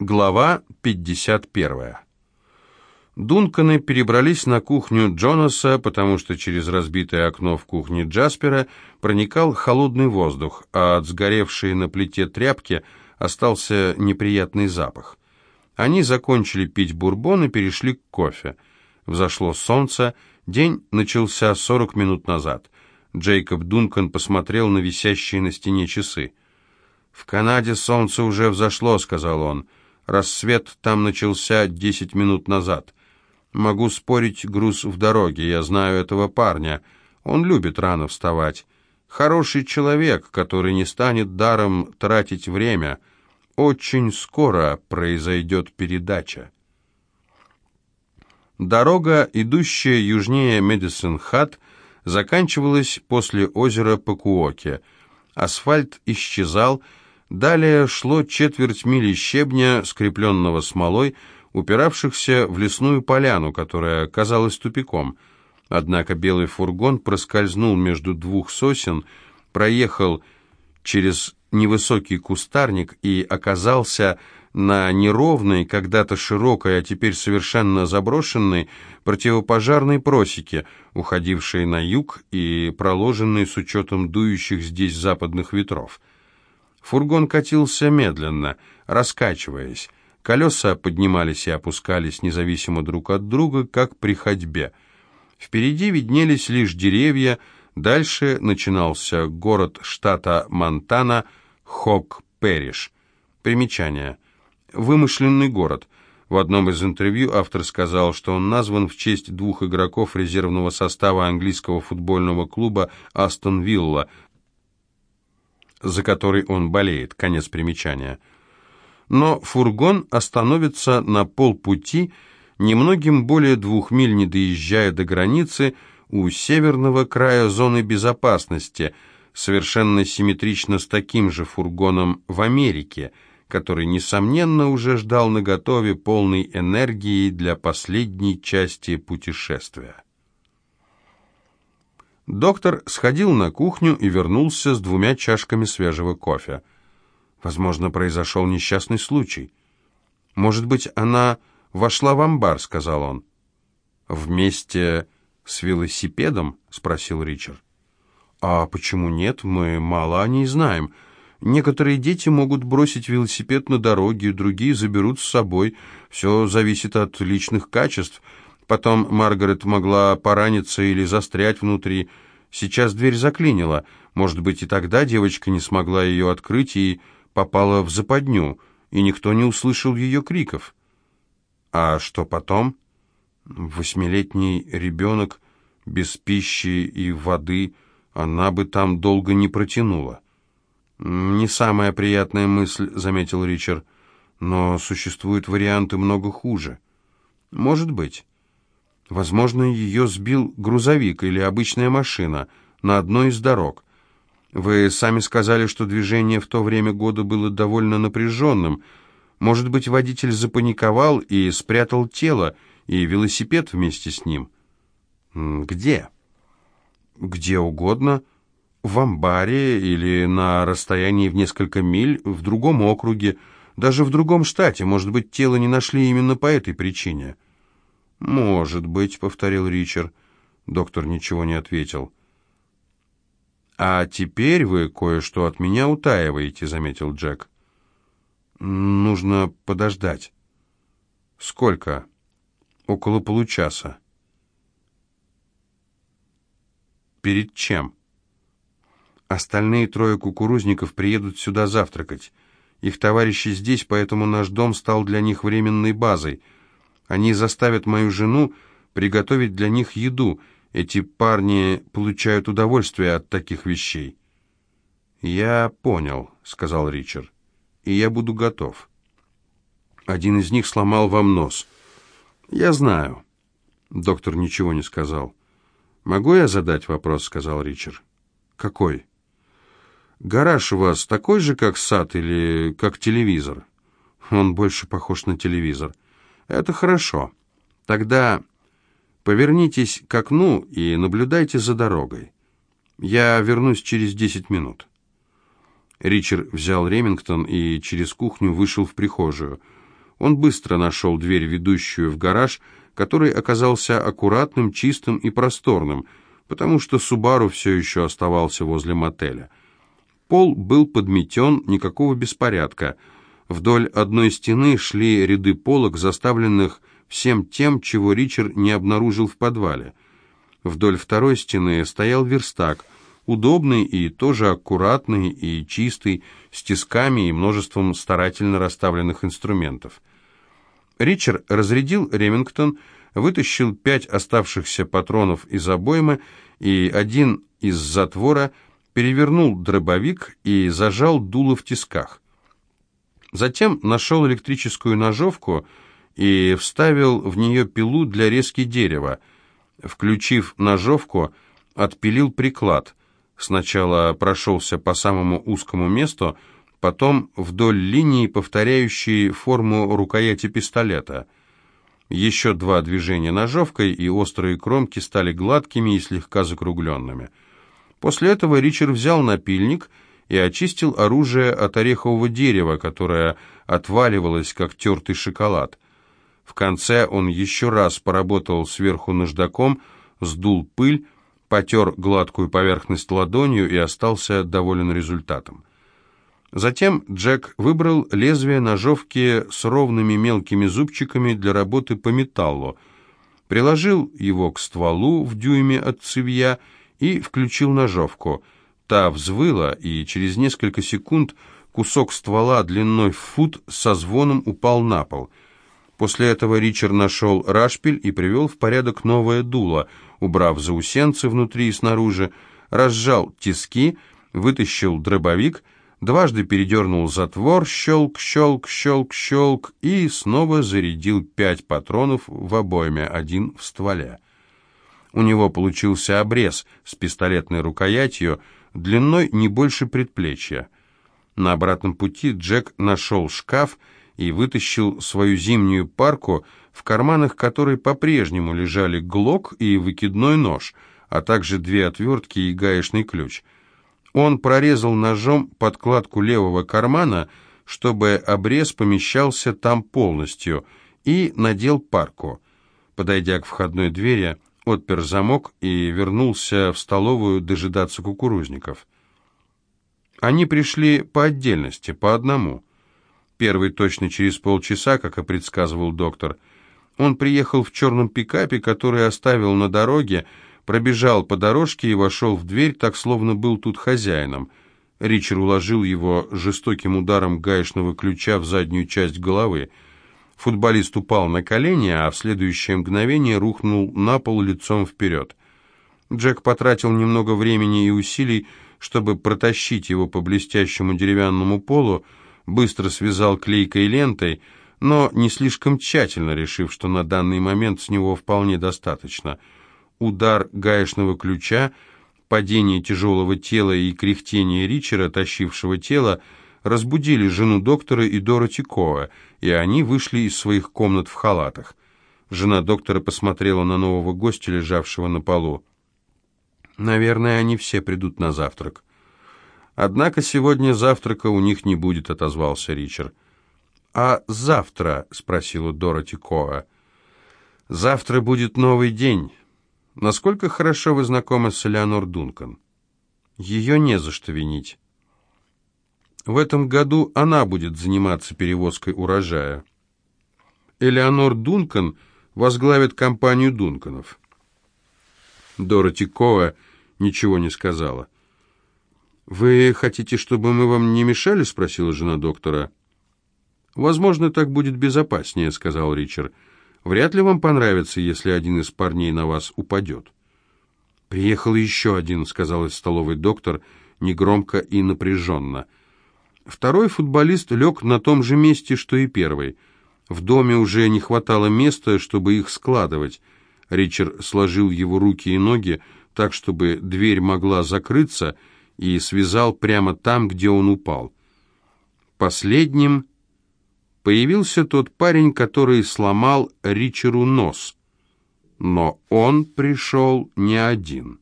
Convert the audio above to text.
Глава 51. Дунканы перебрались на кухню Джонаса, потому что через разбитое окно в кухне Джаспера проникал холодный воздух, а от сгоревшей на плите тряпки остался неприятный запах. Они закончили пить бурбон и перешли к кофе. Взошло солнце, день начался 40 минут назад. Джейкоб Дункан посмотрел на висящие на стене часы. «В Канаде солнце уже взошло», — сказал он. Рассвет там начался десять минут назад. Могу спорить, груз в дороге, я знаю этого парня. Он любит рано вставать. Хороший человек, который не станет даром тратить время. Очень скоро произойдет передача. Дорога, идущая южнее Медисон-Хат, заканчивалась после озера Пакуоке. Асфальт исчезал, Далее шло четверть мили щебня, скрепленного смолой, упиравшихся в лесную поляну, которая казалась тупиком. Однако белый фургон проскользнул между двух сосен, проехал через невысокий кустарник и оказался на неровной, когда-то широкой, а теперь совершенно заброшенной противопожарной просеке, уходившей на юг и проложенной с учетом дующих здесь западных ветров. Фургон катился медленно, раскачиваясь. Колеса поднимались и опускались независимо друг от друга, как при ходьбе. Впереди виднелись лишь деревья, дальше начинался город штата Монтана Хок-Перриш. Примечание. Вымышленный город. В одном из интервью автор сказал, что он назван в честь двух игроков резервного состава английского футбольного клуба «Астон Вилла», за который он болеет. Конец примечания. Но фургон остановится на полпути, немногим более двух миль не доезжая до границы, у северного края зоны безопасности, совершенно симметрично с таким же фургоном в Америке, который, несомненно, уже ждал наготове полной энергии для последней части путешествия. Доктор сходил на кухню и вернулся с двумя чашками свежего кофе. Возможно, произошел несчастный случай. «Может быть, она вошла в амбар», — сказал он. «Вместе с велосипедом?» — спросил Ричард. «А почему нет? Мы мало о ней знаем. Некоторые дети могут бросить велосипед на дороге, другие заберут с собой. Все зависит от личных качеств». Потом Маргарет могла пораниться или застрять внутри. Сейчас дверь заклинила. Может быть, и тогда девочка не смогла ее открыть и попала в западню, и никто не услышал ее криков. А что потом? Восьмилетний ребенок без пищи и воды, она бы там долго не протянула. «Не самая приятная мысль», — заметил Ричард, — «но существуют варианты много хуже». «Может быть». Возможно, ее сбил грузовик или обычная машина на одной из дорог. Вы сами сказали, что движение в то время года было довольно напряженным. Может быть, водитель запаниковал и спрятал тело, и велосипед вместе с ним? Где? Где угодно. В амбаре или на расстоянии в несколько миль, в другом округе, даже в другом штате. Может быть, тело не нашли именно по этой причине. «Может быть», — повторил Ричард. Доктор ничего не ответил. «А теперь вы кое-что от меня утаиваете», — заметил Джек. «Нужно подождать». «Сколько?» «Около получаса». «Перед чем?» «Остальные трое кукурузников приедут сюда завтракать. Их товарищи здесь, поэтому наш дом стал для них временной базой». Они заставят мою жену приготовить для них еду. Эти парни получают удовольствие от таких вещей». «Я понял», — сказал Ричард, — «и я буду готов». Один из них сломал вам нос. «Я знаю». Доктор ничего не сказал. «Могу я задать вопрос?» — сказал Ричард. «Какой?» «Гараж у вас такой же, как сад, или как телевизор?» «Он больше похож на телевизор». Это хорошо. Тогда повернитесь к окну и наблюдайте за дорогой. Я вернусь через десять минут. Ричард взял Ремингтон и через кухню вышел в прихожую. Он быстро нашел дверь, ведущую в гараж, который оказался аккуратным, чистым и просторным, потому что Субару все еще оставался возле мотеля. Пол был подметен, никакого беспорядка. Вдоль одной стены шли ряды полок, заставленных всем тем, чего Ричард не обнаружил в подвале. Вдоль второй стены стоял верстак, удобный и тоже аккуратный и чистый, с тисками и множеством старательно расставленных инструментов. Ричард разрядил Ремингтон, вытащил пять оставшихся патронов из обоймы и один из затвора, перевернул дробовик и зажал дуло в тисках. Затем нашел электрическую ножовку и вставил в нее пилу для резки дерева. Включив ножовку, отпилил приклад. Сначала прошелся по самому узкому месту, потом вдоль линии, повторяющей форму рукояти пистолета. Еще два движения ножовкой, и острые кромки стали гладкими и слегка закругленными. После этого Ричард взял напильник и очистил оружие от орехового дерева, которое отваливалось, как тертый шоколад. В конце он еще раз поработал сверху наждаком, сдул пыль, потер гладкую поверхность ладонью и остался доволен результатом. Затем Джек выбрал лезвие ножовки с ровными мелкими зубчиками для работы по металлу, приложил его к стволу в дюйме от цевья и включил ножовку. Та взвыла, и через несколько секунд кусок ствола длиной в фут со звоном упал на пол — После этого Ричард нашел рашпиль и привел в порядок новое дуло, убрав заусенцы внутри и снаружи, разжал тиски, вытащил дробовик, дважды передернул затвор, щелк, щелк, щелк, щелк, и снова зарядил пять патронов в обойме, один в стволе. У него получился обрез с пистолетной рукоятью, длиной не больше предплечья. На обратном пути Джек нашел шкаф и вытащил свою зимнюю парку, в карманах которой по-прежнему лежали глок и выкидной нож, а также две отвертки и гаечный ключ. Он прорезал ножом подкладку левого кармана, чтобы обрез помещался там полностью, и надел парку. Подойдя к входной двери, отпер замок и вернулся в столовую дожидаться кукурузников. Они пришли по отдельности, по одному – Первый точно через полчаса, как и предсказывал доктор. Он приехал в черном пикапе, который оставил на дороге, пробежал по дорожке и вошел в дверь, так словно был тут хозяином. Ричард уложил его жестоким ударом гаечного ключа в заднюю часть головы. Футболист упал на колени, а в следующее мгновение рухнул на пол лицом вперед. Джек потратил немного времени и усилий, чтобы протащить его по блестящему деревянному полу, быстро связал клейкой лентой, но не слишком тщательно, решив, что на данный момент с него вполне достаточно. Удар гаечного ключа, падение тяжелого тела и кряхтение Ричера, тащившего тело, разбудили жену доктора и Дороти Коа, и они вышли из своих комнат в халатах. Жена доктора посмотрела на нового гостя, лежавшего на полу. «Наверное, они все придут на завтрак». «Однако сегодня завтрака у них не будет», — отозвался Ричард. «А завтра?» — спросила Дороти Коа. «Завтра будет новый день. Насколько хорошо вы знакомы с Элеонор Дункан?» «Ее не за что винить. В этом году она будет заниматься перевозкой урожая. Элеонор Дункан возглавит компанию Дунканов». Дороти Коа ничего не сказала. «Вы хотите, чтобы мы вам не мешали?» — спросила жена доктора. «Возможно, так будет безопаснее», — сказал Ричард. «Вряд ли вам понравится, если один из парней на вас упадет». «Приехал еще один», — сказал из столовой доктор, негромко и напряженно. Второй футболист лег на том же месте, что и первый. В доме уже не хватало места, чтобы их складывать. Ричард сложил его руки и ноги так, чтобы дверь могла закрыться, — и связал прямо там, где он упал. Последним появился тот парень, который сломал Ричеру нос. Но он пришел не один.